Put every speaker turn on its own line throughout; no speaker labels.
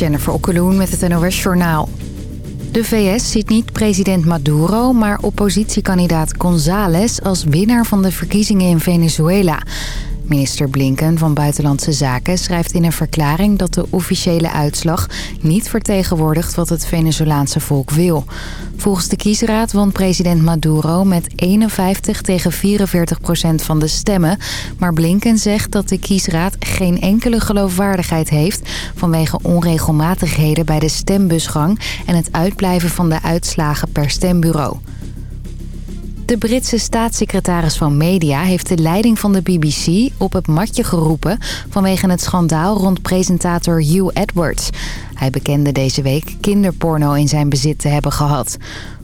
Jennifer Okkeloen met het NOS Journaal. De VS ziet niet president Maduro, maar oppositiekandidaat González... als winnaar van de verkiezingen in Venezuela. Minister Blinken van Buitenlandse Zaken schrijft in een verklaring... dat de officiële uitslag niet vertegenwoordigt wat het Venezolaanse volk wil. Volgens de kiesraad won president Maduro met 51 tegen 44 procent van de stemmen. Maar Blinken zegt dat de kiesraad geen enkele geloofwaardigheid heeft... vanwege onregelmatigheden bij de stembusgang... en het uitblijven van de uitslagen per stembureau. De Britse staatssecretaris van Media heeft de leiding van de BBC op het matje geroepen... vanwege het schandaal rond presentator Hugh Edwards. Hij bekende deze week kinderporno in zijn bezit te hebben gehad.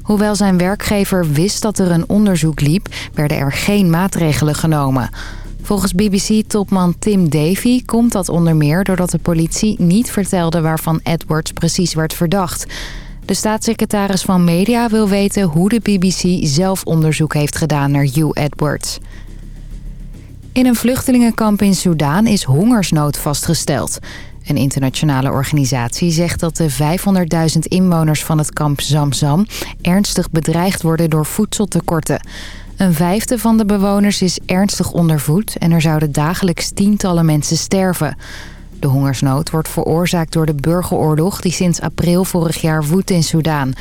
Hoewel zijn werkgever wist dat er een onderzoek liep, werden er geen maatregelen genomen. Volgens BBC-topman Tim Davy komt dat onder meer doordat de politie niet vertelde waarvan Edwards precies werd verdacht... De staatssecretaris van Media wil weten hoe de BBC zelf onderzoek heeft gedaan naar Hugh Edwards. In een vluchtelingenkamp in Soedan is hongersnood vastgesteld. Een internationale organisatie zegt dat de 500.000 inwoners van het kamp Zamzam... ernstig bedreigd worden door voedseltekorten. Een vijfde van de bewoners is ernstig ondervoed... en er zouden dagelijks tientallen mensen sterven... De hongersnood wordt veroorzaakt door de burgeroorlog... die sinds april vorig jaar woedt in Soedan.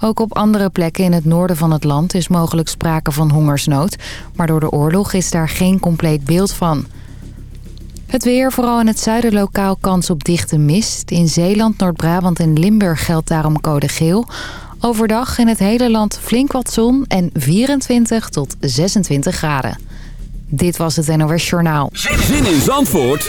Ook op andere plekken in het noorden van het land is mogelijk sprake van hongersnood... maar door de oorlog is daar geen compleet beeld van. Het weer, vooral in het zuiden lokaal kans op dichte mist. In Zeeland, Noord-Brabant en Limburg geldt daarom code geel. Overdag in het hele land flink wat zon en 24 tot 26 graden. Dit was het NOS Journaal.
Zin in Zandvoort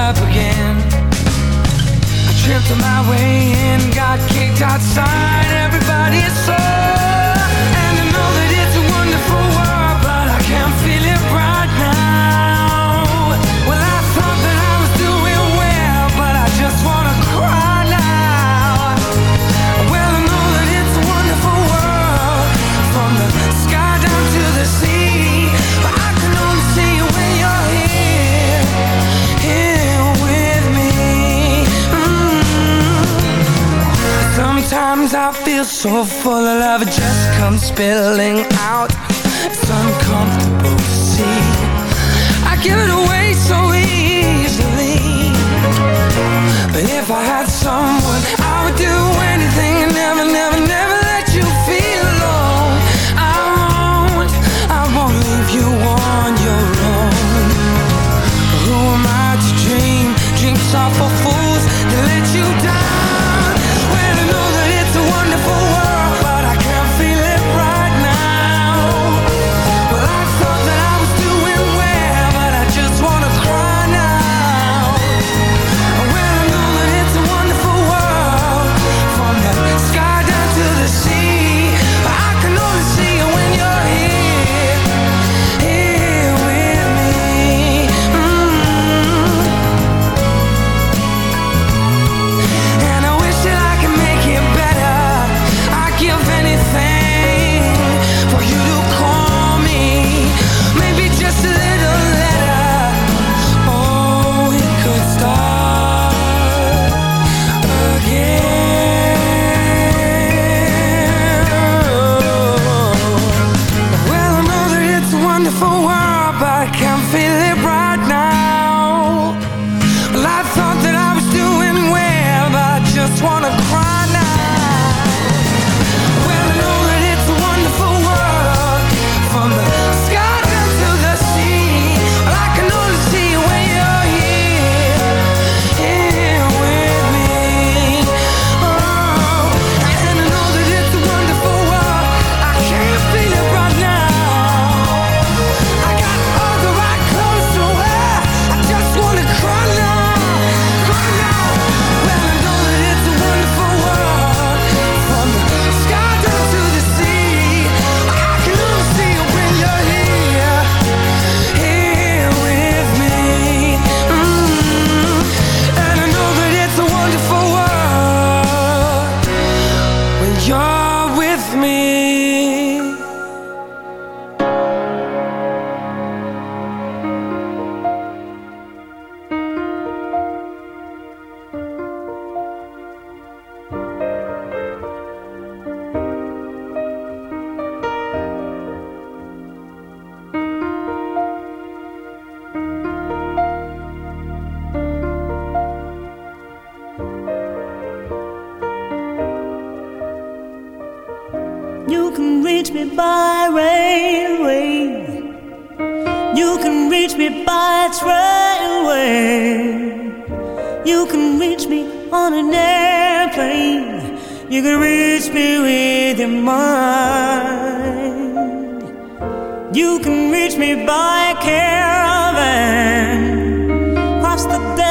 up again. I tripped on my way in, got kicked outside, everybody's so. feel so full of love, it just comes spilling out. It's uncomfortable to see.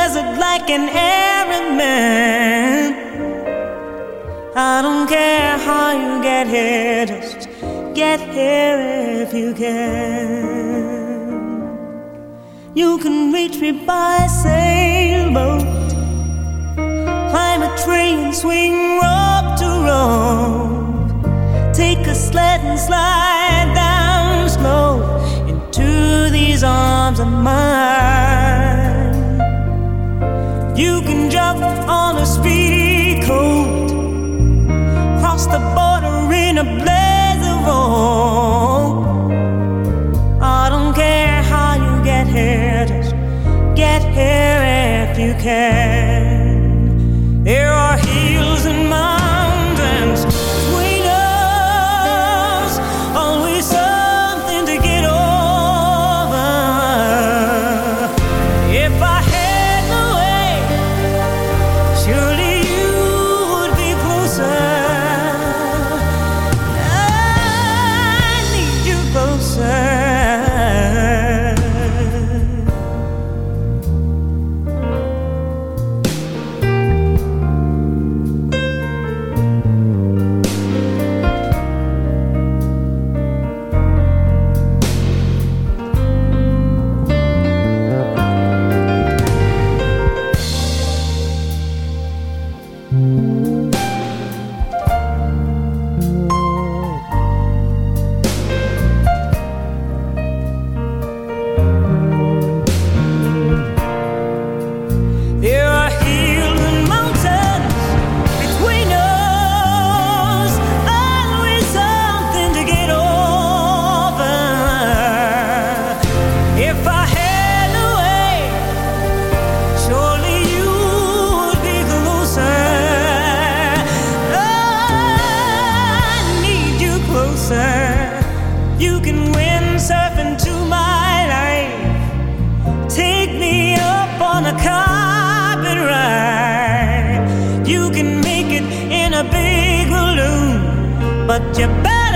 desert like an errand man. I don't care how you get here, just get here if you can. You can reach me by sailboat, climb a train, swing rope to rope, take a sled and slide down slow into these arms of mine. You can jump on a speedy coat, cross the border in a blaze of. I don't care how you get here, just get here if you can. You better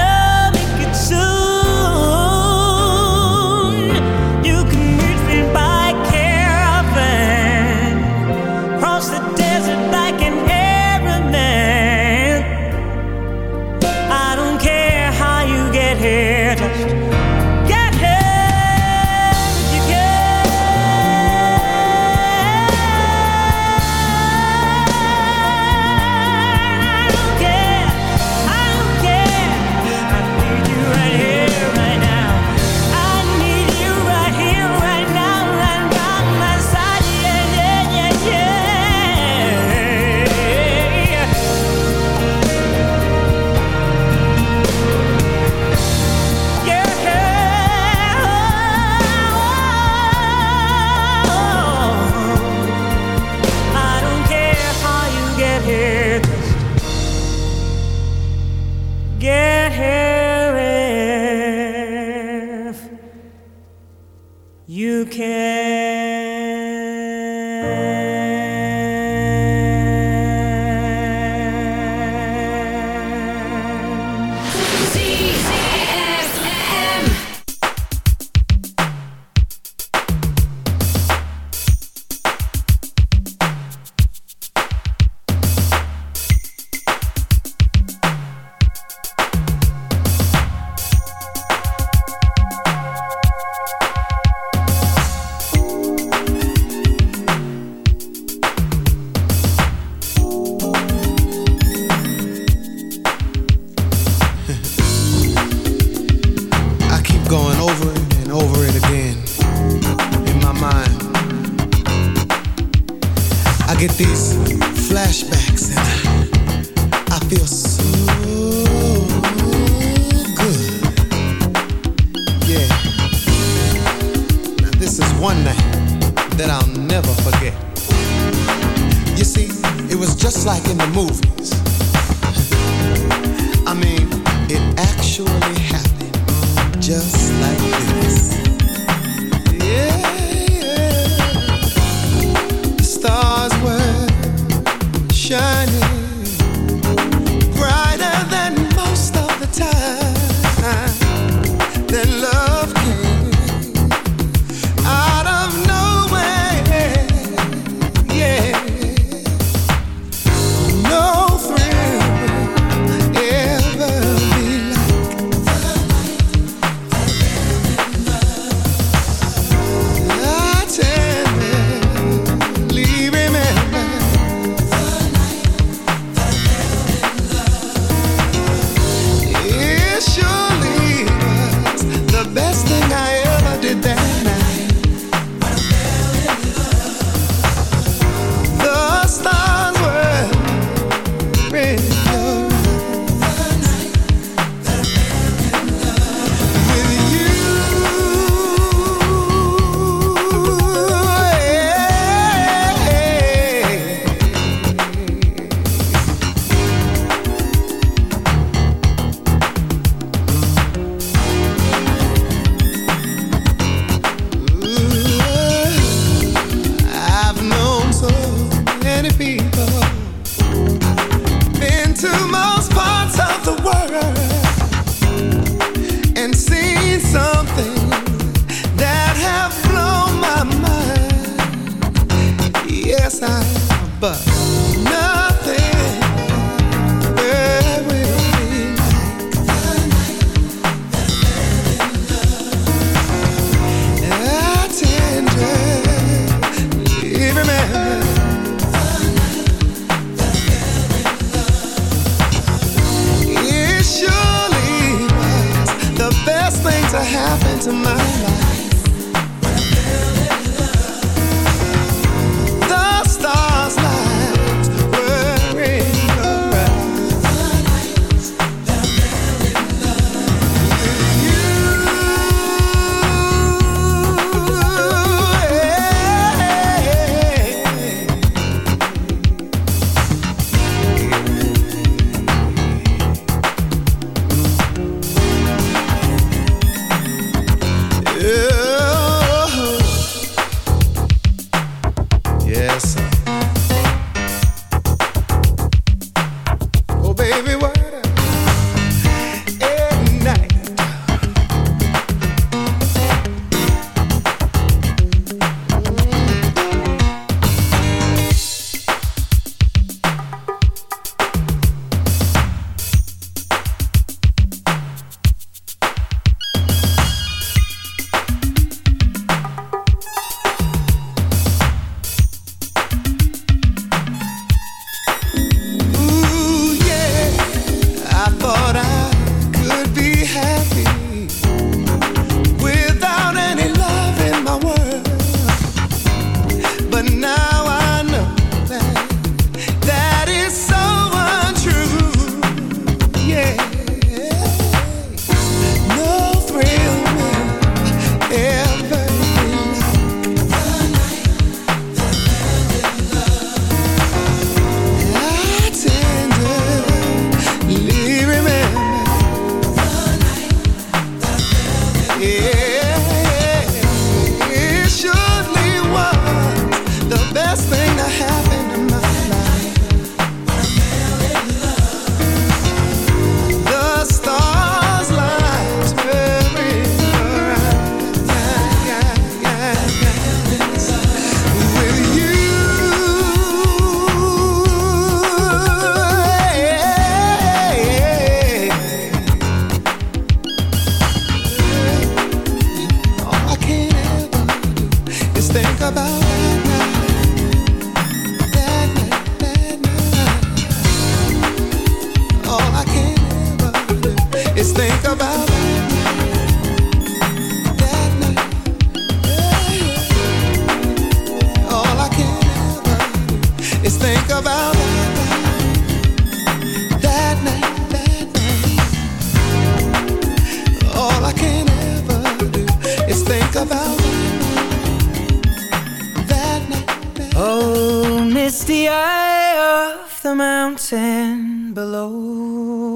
Oh, misty eye of the mountain below.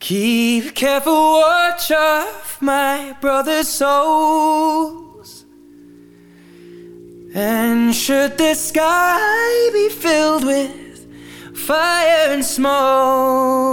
Keep careful watch of my brother's souls. And should the sky be filled with fire and smoke,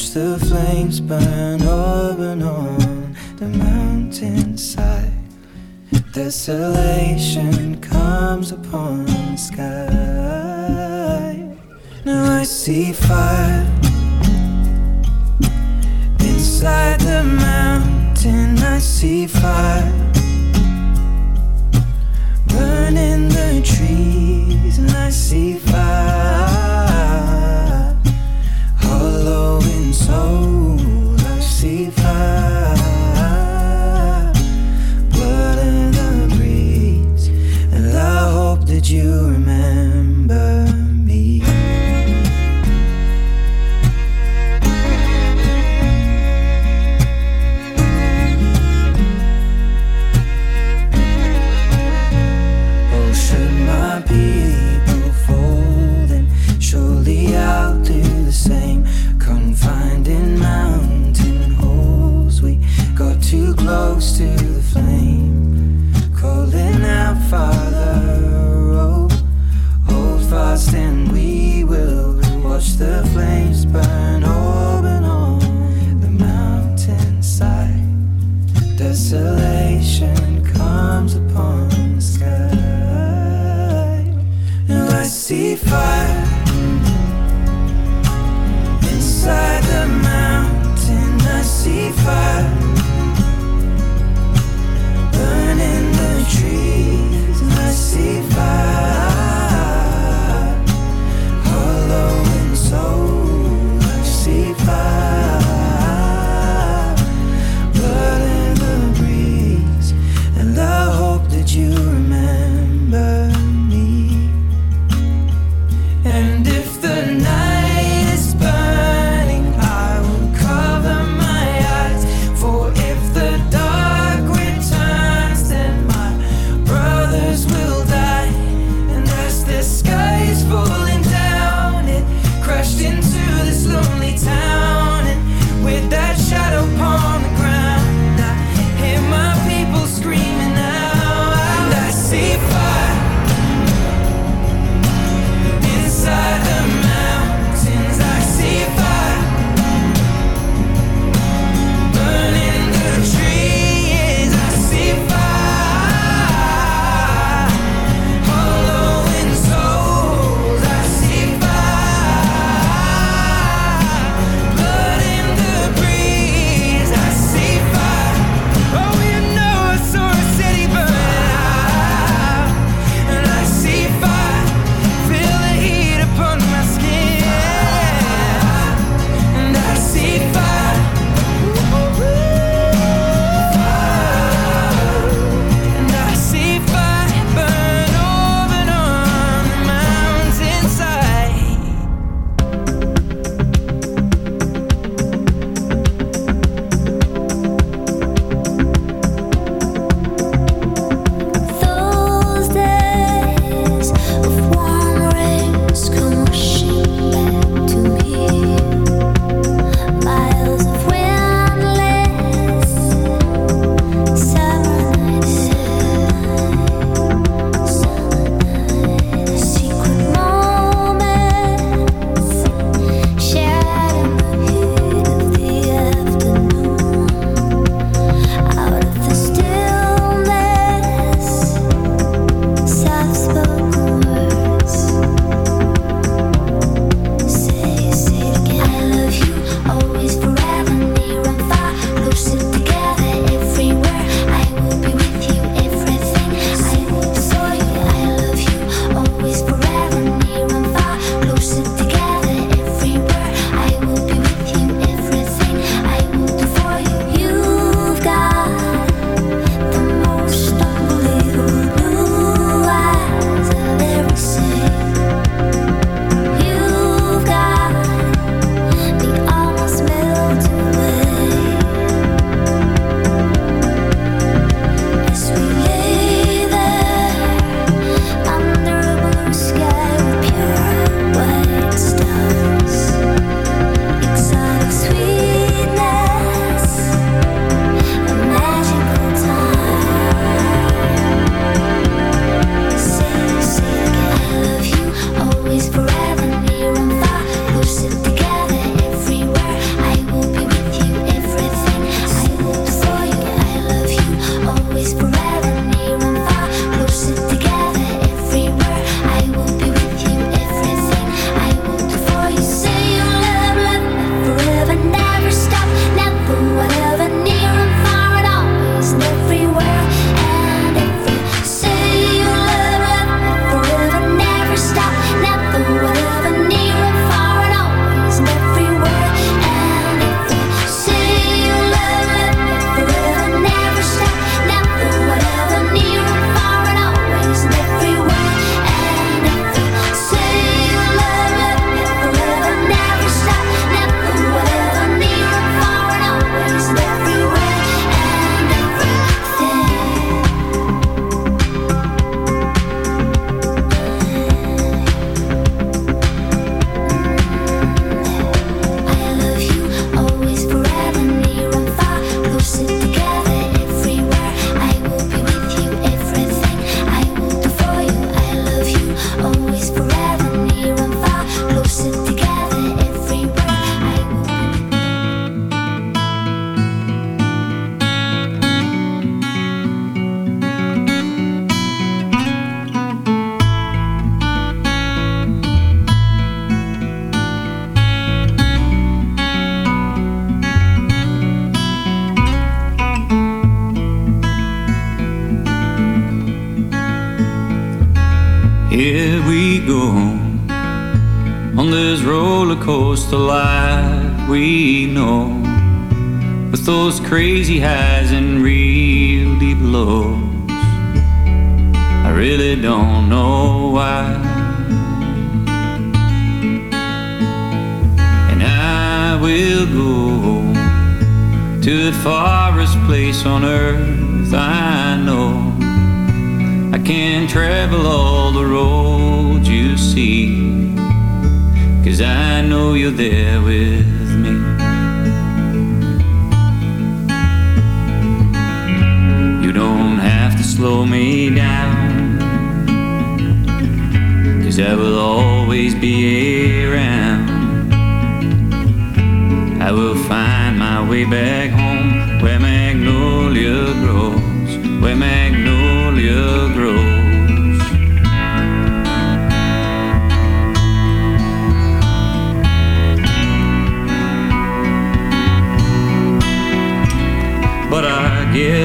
watch the flames burn open on the mountainside. Desolation comes upon the sky. Now I see fire inside the mountain. I see fire burning the trees, and I see fire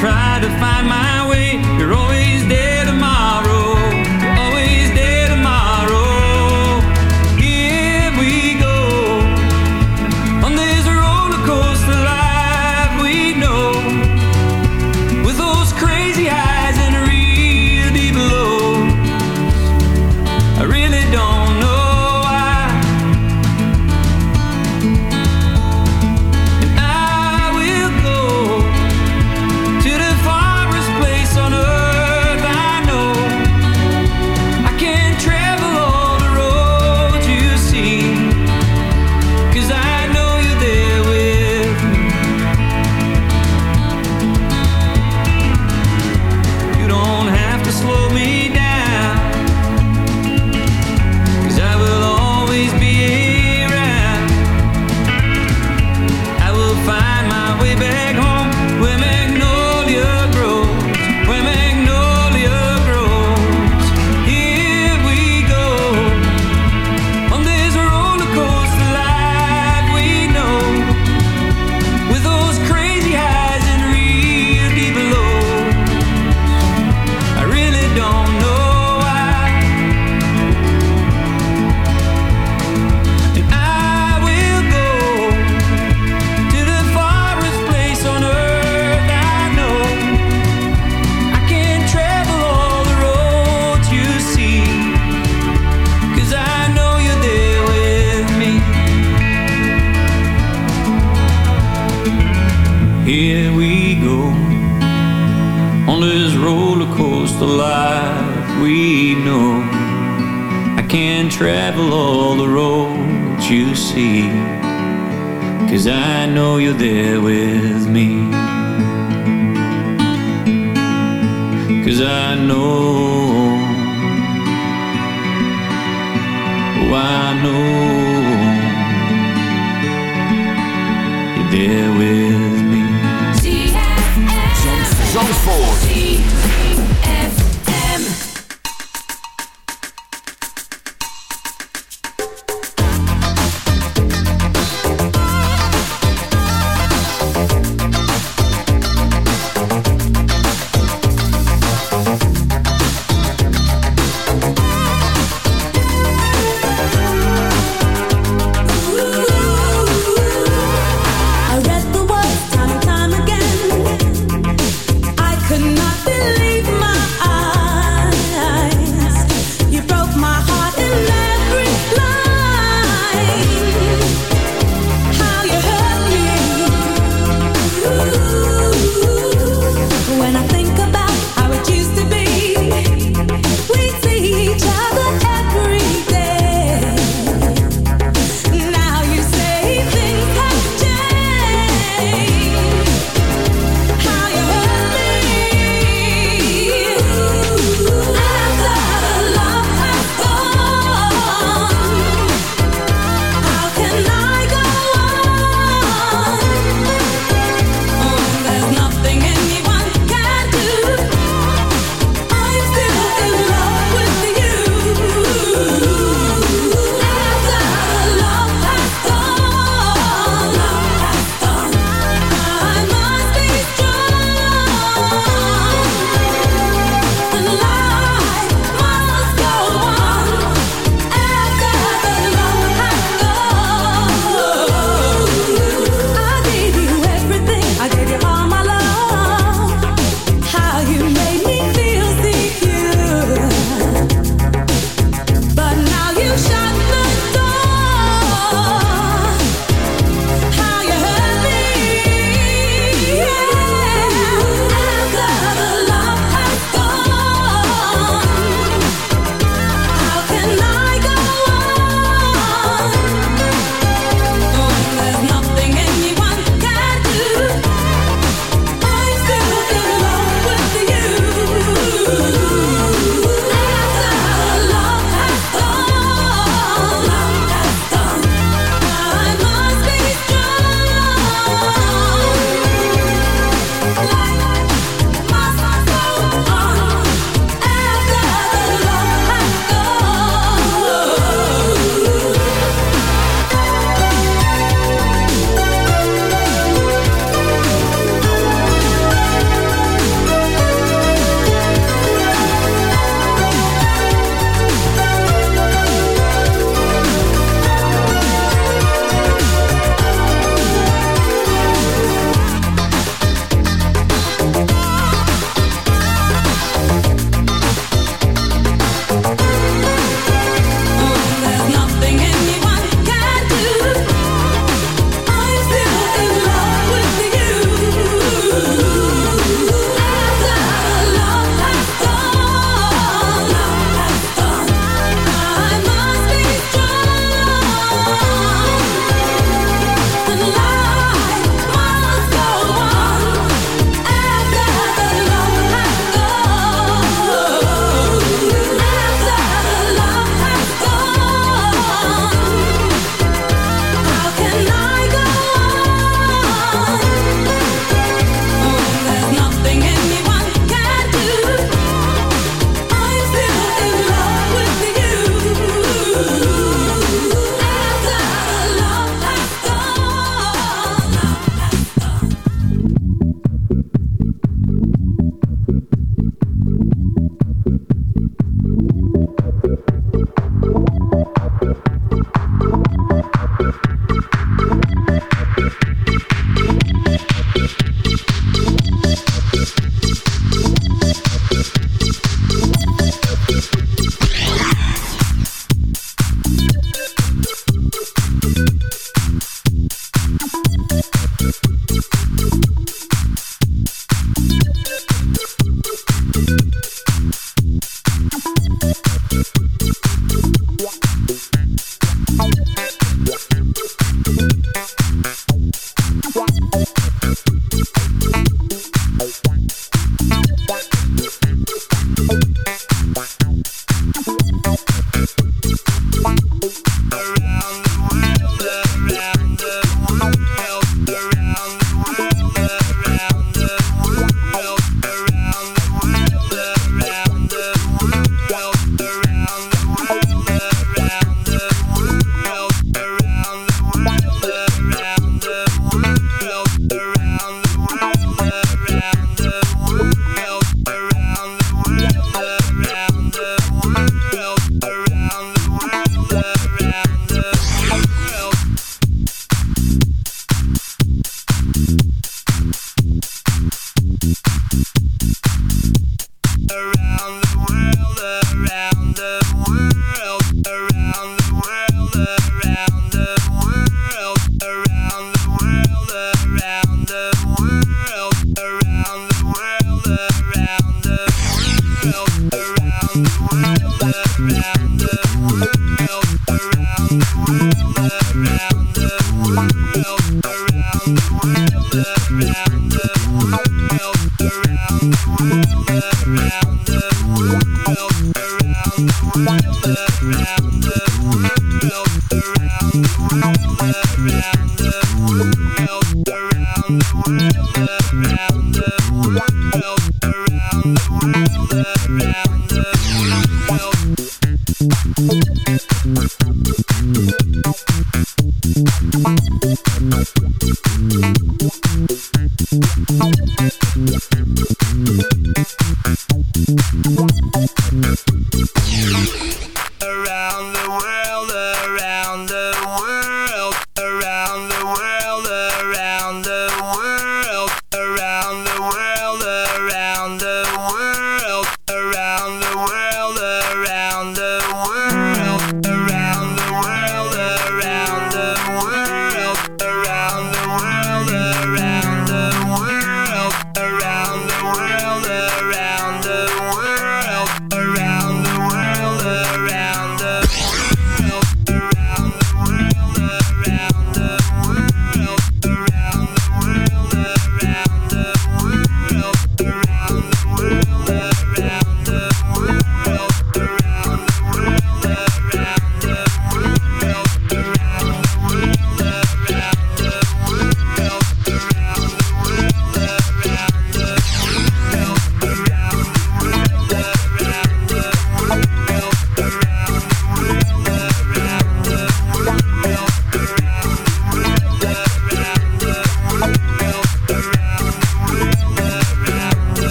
try to find my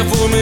voor me.